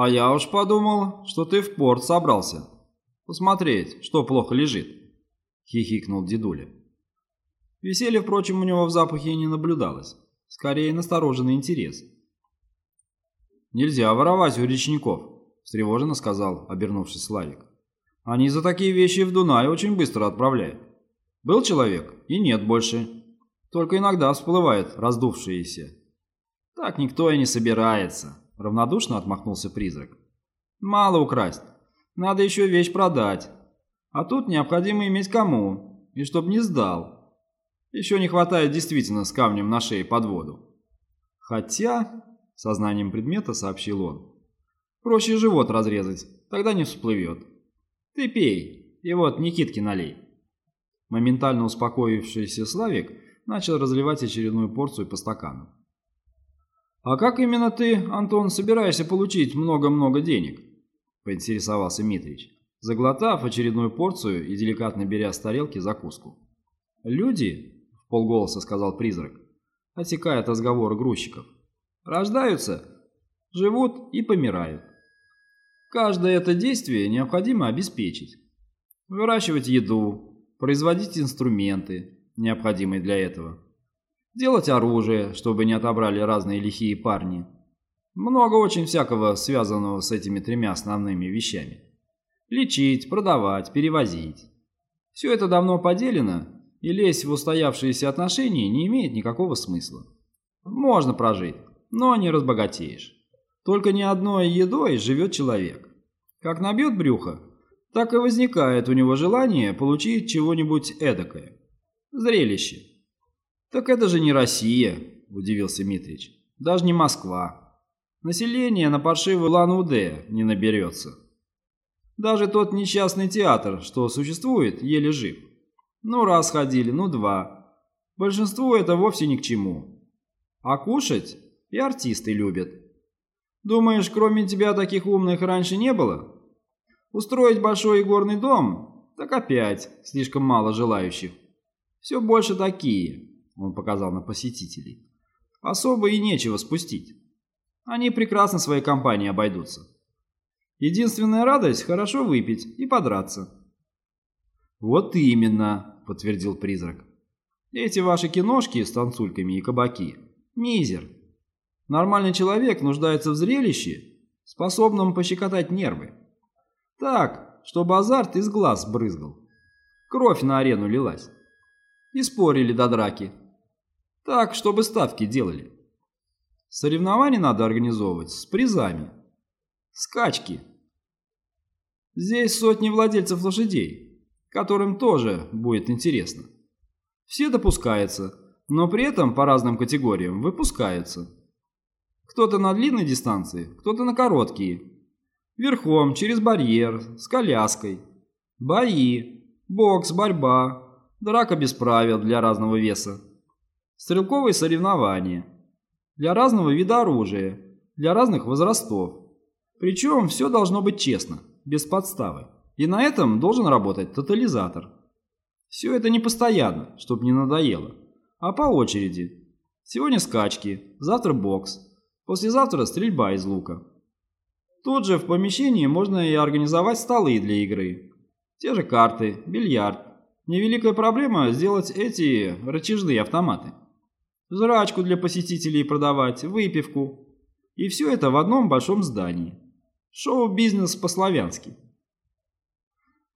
А я уж подумал, что ты в порт собрался. Посмотреть, что плохо лежит. Хихикнул дедуля. Веселья, впрочем, у него в запахе не наблюдалось. Скорее, настороженный интерес. «Нельзя воровать у речников», – встревоженно сказал, обернувшись Славик. «Они за такие вещи в Дунай очень быстро отправляют. Был человек, и нет больше. Только иногда всплывает раздувшиеся». «Так никто и не собирается», – равнодушно отмахнулся призрак. «Мало украсть. Надо еще вещь продать. А тут необходимо иметь кому, и чтоб не сдал. Еще не хватает действительно с камнем на шее под воду. Хотя, сознанием предмета сообщил он, проще живот разрезать, тогда не всплывет. Ты пей, и вот Никитки налей. Моментально успокоившийся Славик начал разливать очередную порцию по стакану. «А как именно ты, Антон, собираешься получить много-много денег?» – поинтересовался Митрич, заглотав очередную порцию и деликатно беря с тарелки закуску. «Люди в полголоса сказал призрак, отсекая от разговора грузчиков. Рождаются, живут и помирают. Каждое это действие необходимо обеспечить. Выращивать еду, производить инструменты, необходимые для этого. Делать оружие, чтобы не отобрали разные лихие парни. Много очень всякого, связанного с этими тремя основными вещами. Лечить, продавать, перевозить. Все это давно поделено и лезть в устоявшиеся отношения не имеет никакого смысла. Можно прожить, но не разбогатеешь. Только не одной едой живет человек. Как набьет брюхо, так и возникает у него желание получить чего-нибудь эдакое. Зрелище. «Так это же не Россия», – удивился Митрич. «Даже не Москва. Население на паршивый Лан-Удэ не наберется. Даже тот несчастный театр, что существует, еле жив. Ну, раз ходили, ну, два. Большинству это вовсе ни к чему. А кушать и артисты любят. Думаешь, кроме тебя таких умных раньше не было? Устроить большой игорный дом? Так опять слишком мало желающих. Все больше такие, он показал на посетителей. Особо и нечего спустить. Они прекрасно своей компанией обойдутся. Единственная радость – хорошо выпить и подраться. «Вот именно», — подтвердил призрак. «Эти ваши киношки с танцульками и кабаки — мизер. Нормальный человек нуждается в зрелище, способном пощекотать нервы. Так, чтобы азарт из глаз брызгал. Кровь на арену лилась. И спорили до драки. Так, чтобы ставки делали. Соревнования надо организовывать с призами. Скачки. Здесь сотни владельцев лошадей которым тоже будет интересно. Все допускаются, но при этом по разным категориям выпускаются. Кто-то на длинной дистанции, кто-то на короткие. Верхом, через барьер, с коляской. Бои, бокс, борьба, драка без правил для разного веса. Стрелковые соревнования. Для разного вида оружия, для разных возрастов. Причем все должно быть честно, без подставы. И на этом должен работать тотализатор. Все это не постоянно, чтобы не надоело, а по очереди. Сегодня скачки, завтра бокс, послезавтра стрельба из лука. Тут же в помещении можно и организовать столы для игры. Те же карты, бильярд. Невеликая проблема сделать эти рычажные автоматы. Жрачку для посетителей продавать, выпивку. И все это в одном большом здании. Шоу-бизнес по-славянски.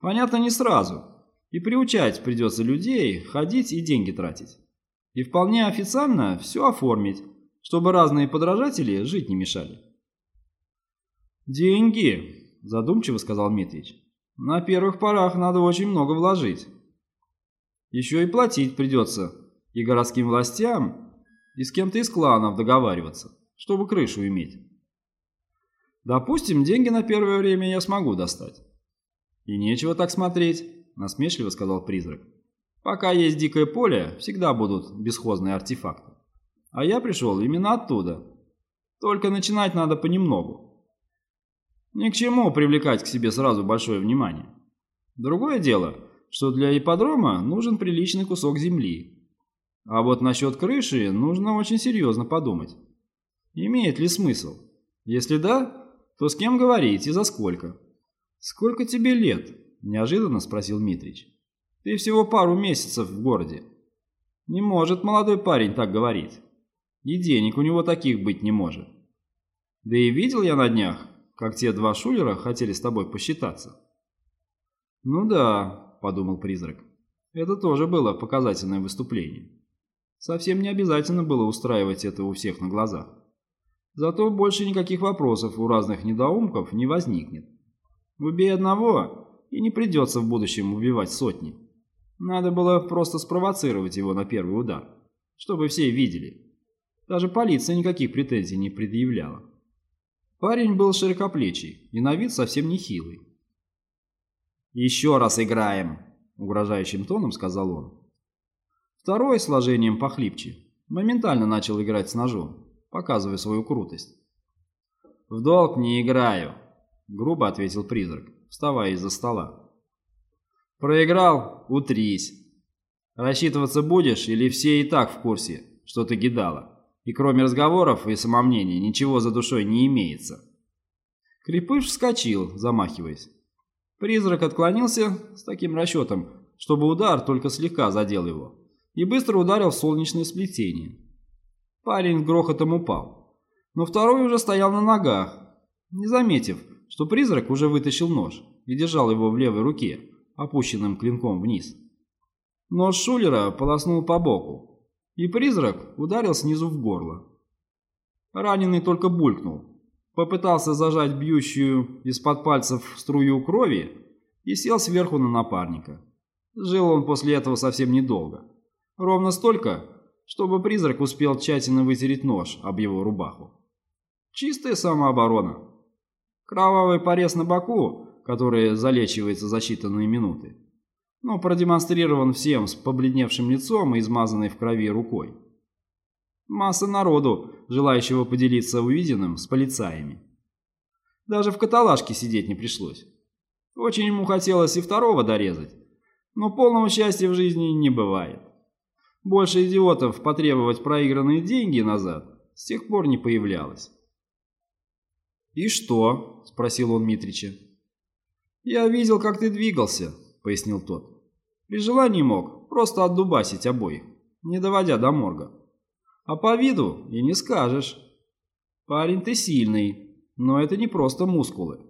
Понятно, не сразу. И приучать придется людей, ходить и деньги тратить. И вполне официально все оформить, чтобы разные подражатели жить не мешали. «Деньги», – задумчиво сказал Митрич. «На первых порах надо очень много вложить. Еще и платить придется и городским властям, и с кем-то из кланов договариваться, чтобы крышу иметь. Допустим, деньги на первое время я смогу достать. «И нечего так смотреть», – насмешливо сказал призрак. «Пока есть дикое поле, всегда будут бесхозные артефакты. А я пришел именно оттуда. Только начинать надо понемногу. Ни к чему привлекать к себе сразу большое внимание. Другое дело, что для ипподрома нужен приличный кусок земли. А вот насчет крыши нужно очень серьезно подумать. Имеет ли смысл? Если да, То с кем говорить и за сколько? Сколько тебе лет? Неожиданно спросил Митрич. Ты всего пару месяцев в городе. Не может молодой парень так говорить. И денег у него таких быть не может. Да и видел я на днях, как те два шулера хотели с тобой посчитаться. Ну да, подумал призрак. Это тоже было показательное выступление. Совсем не обязательно было устраивать это у всех на глазах. Зато больше никаких вопросов у разных недоумков не возникнет. Убей одного, и не придется в будущем убивать сотни. Надо было просто спровоцировать его на первый удар, чтобы все видели. Даже полиция никаких претензий не предъявляла. Парень был широкоплечий и на вид совсем не хилый. «Еще раз играем», — угрожающим тоном сказал он. Второй, сложением похлипче, моментально начал играть с ножом, показывая свою крутость. «В долг не играю», — грубо ответил призрак, вставая из-за стола. «Проиграл? Утрись. Рассчитываться будешь или все и так в курсе, что ты гидала, и кроме разговоров и самомнения ничего за душой не имеется?» Крепыш вскочил, замахиваясь. Призрак отклонился с таким расчетом, чтобы удар только слегка задел его, и быстро ударил в солнечное сплетение. Парень грохотом упал, но второй уже стоял на ногах, не заметив, что призрак уже вытащил нож и держал его в левой руке, опущенным клинком вниз. Нож Шулера полоснул по боку, и призрак ударил снизу в горло. Раненый только булькнул, попытался зажать бьющую из-под пальцев струю крови и сел сверху на напарника. Жил он после этого совсем недолго. Ровно столько, чтобы призрак успел тщательно вытереть нож об его рубаху. Чистая самооборона. Кровавый порез на боку, который залечивается за считанные минуты, но продемонстрирован всем с побледневшим лицом и измазанной в крови рукой. Масса народу, желающего поделиться увиденным с полицаями. Даже в каталажке сидеть не пришлось. Очень ему хотелось и второго дорезать, но полного счастья в жизни не бывает. Больше идиотов потребовать проигранные деньги назад с тех пор не появлялось. «И что?» – спросил он Митрича. «Я видел, как ты двигался», – пояснил тот. «При желании мог просто отдубасить обоих, не доводя до морга. А по виду и не скажешь. Парень ты сильный, но это не просто мускулы.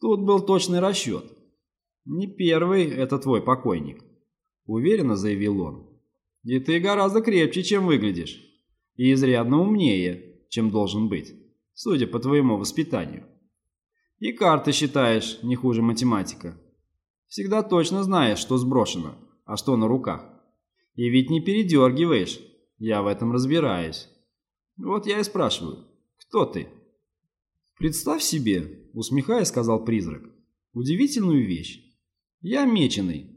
Тут был точный расчет. Не первый это твой покойник», – уверенно заявил он. И ты гораздо крепче, чем выглядишь. И изрядно умнее, чем должен быть, судя по твоему воспитанию. И карты считаешь не хуже математика. Всегда точно знаешь, что сброшено, а что на руках. И ведь не передергиваешь. Я в этом разбираюсь. Вот я и спрашиваю, кто ты? Представь себе, усмехаясь, сказал призрак, удивительную вещь. Я меченый,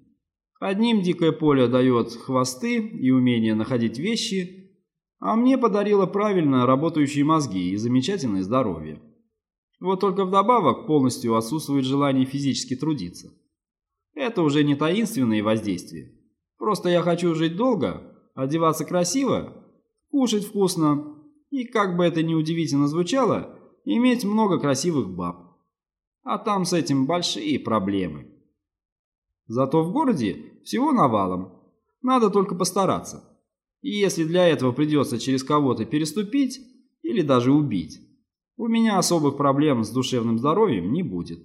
Одним дикое поле дает хвосты и умение находить вещи, а мне подарило правильно работающие мозги и замечательное здоровье. Вот только вдобавок полностью отсутствует желание физически трудиться. Это уже не таинственные воздействия. Просто я хочу жить долго, одеваться красиво, кушать вкусно и, как бы это ни удивительно звучало, иметь много красивых баб. А там с этим большие проблемы. Зато в городе всего навалом. Надо только постараться. И если для этого придется через кого-то переступить или даже убить, у меня особых проблем с душевным здоровьем не будет.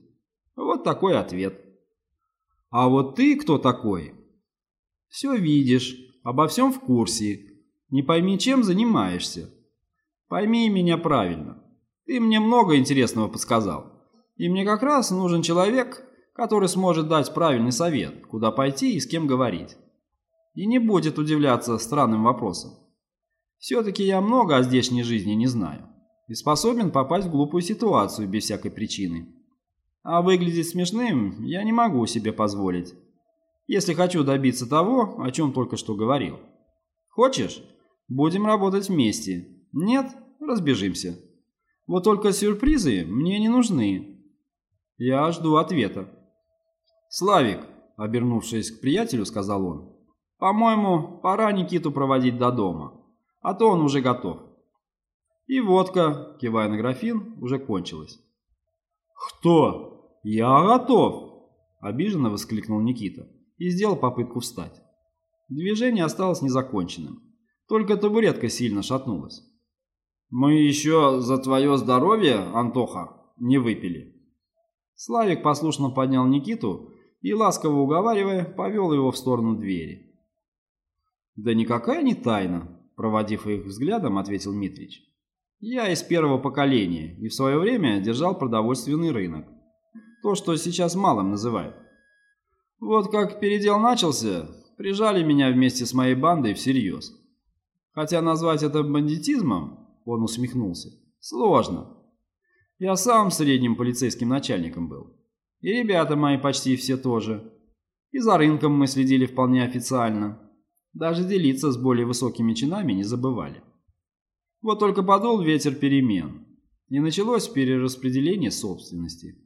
Вот такой ответ. А вот ты кто такой? Все видишь, обо всем в курсе. Не пойми, чем занимаешься. Пойми меня правильно. Ты мне много интересного подсказал. И мне как раз нужен человек, который сможет дать правильный совет, куда пойти и с кем говорить. И не будет удивляться странным вопросам. Все-таки я много о здешней жизни не знаю и способен попасть в глупую ситуацию без всякой причины. А выглядеть смешным я не могу себе позволить, если хочу добиться того, о чем только что говорил. Хочешь? Будем работать вместе. Нет? Разбежимся. Вот только сюрпризы мне не нужны. Я жду ответа. «Славик», — обернувшись к приятелю, сказал он, — «по-моему, пора Никиту проводить до дома, а то он уже готов». И водка, кивая на графин, уже кончилась. «Кто? Я готов!» – обиженно воскликнул Никита и сделал попытку встать. Движение осталось незаконченным, только табуретка сильно шатнулась. «Мы еще за твое здоровье, Антоха, не выпили». Славик послушно поднял Никиту и, ласково уговаривая, повел его в сторону двери. «Да никакая не тайна», – проводив их взглядом, ответил Митрич. «Я из первого поколения и в свое время держал продовольственный рынок. То, что сейчас малым называют. Вот как передел начался, прижали меня вместе с моей бандой всерьез. Хотя назвать это бандитизмом, он усмехнулся, сложно. Я сам средним полицейским начальником был. И ребята мои почти все тоже. И за рынком мы следили вполне официально. Даже делиться с более высокими чинами не забывали. Вот только подул ветер перемен, и началось перераспределение собственности.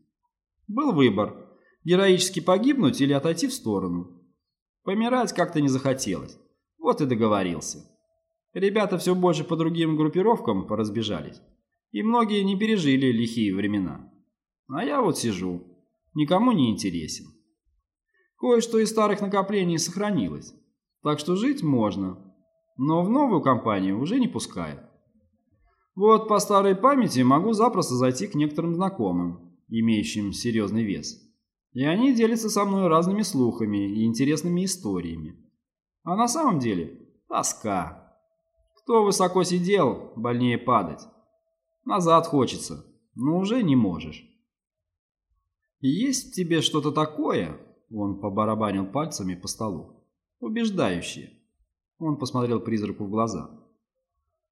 Был выбор – героически погибнуть или отойти в сторону. Помирать как-то не захотелось, вот и договорился. Ребята все больше по другим группировкам поразбежались, и многие не пережили лихие времена. А я вот сижу, никому не интересен. Кое-что из старых накоплений сохранилось, так что жить можно, но в новую компанию уже не пускают. Вот по старой памяти могу запросто зайти к некоторым знакомым, имеющим серьезный вес. И они делятся со мной разными слухами и интересными историями. А на самом деле тоска. Кто высоко сидел, больнее падать. Назад хочется, но уже не можешь. Есть в тебе что-то такое, он побарабанил пальцами по столу, убеждающее. Он посмотрел призраку в глаза.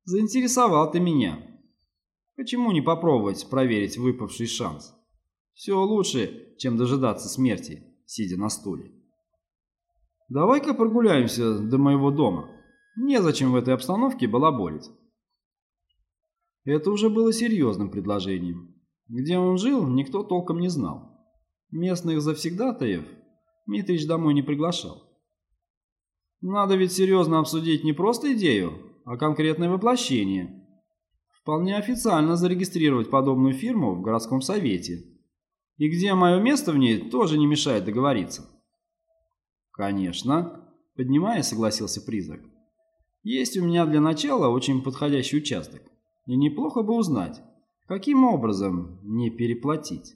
Заинтересовал ты меня. Почему не попробовать проверить выпавший шанс? Все лучше, чем дожидаться смерти, сидя на стуле. Давай-ка прогуляемся до моего дома. Незачем в этой обстановке балаболить. Это уже было серьезным предложением. Где он жил, никто толком не знал. Местных завсегдатаев Митрич домой не приглашал. Надо ведь серьезно обсудить не просто идею, а конкретное воплощение. Вполне официально зарегистрировать подобную фирму в городском совете. И где мое место в ней, тоже не мешает договориться. Конечно, поднимая, согласился призрак. Есть у меня для начала очень подходящий участок. И неплохо бы узнать, каким образом не переплатить.